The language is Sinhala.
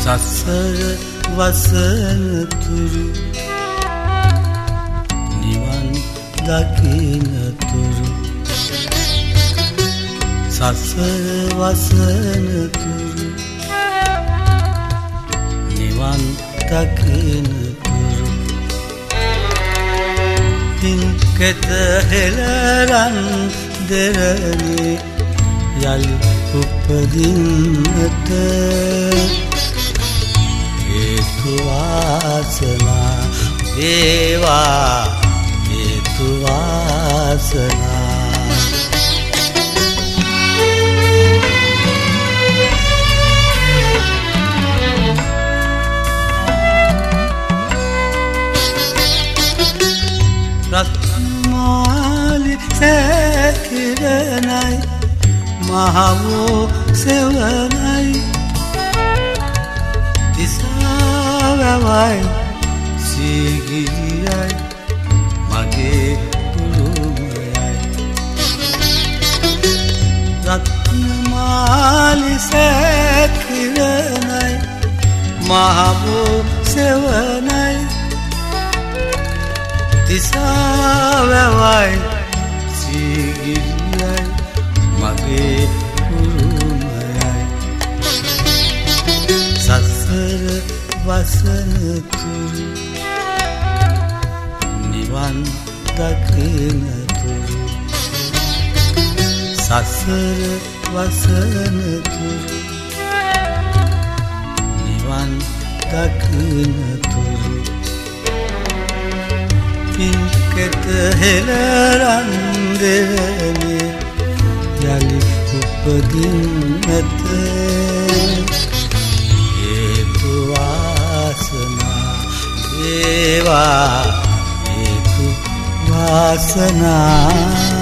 සසර වසනතුරු නිවන් දකිනතුරු සසර වසනතුරු නිවන් දකිනතුරු පින්කෙත හෙලරන් දෙරනේ යළි උපදින්නට හේතුවාසනා ඒවා හේතුවාසනා රත්මාලි සැකිරනයි මහවෝ සෙවනයි තිසාවවයි සීගිරියයි මගේ උළුමයයි රත්නමාලි සැකිරනයි මහවෝ සෙවනයි තිසාවවයි වසනතුරු නිවන් දකිනතුරු සසර වසනතුරු නිවන් දකිනතුරු පින්කෙත හෙලරන්දරනේ යළි උපදින්නත. Sasana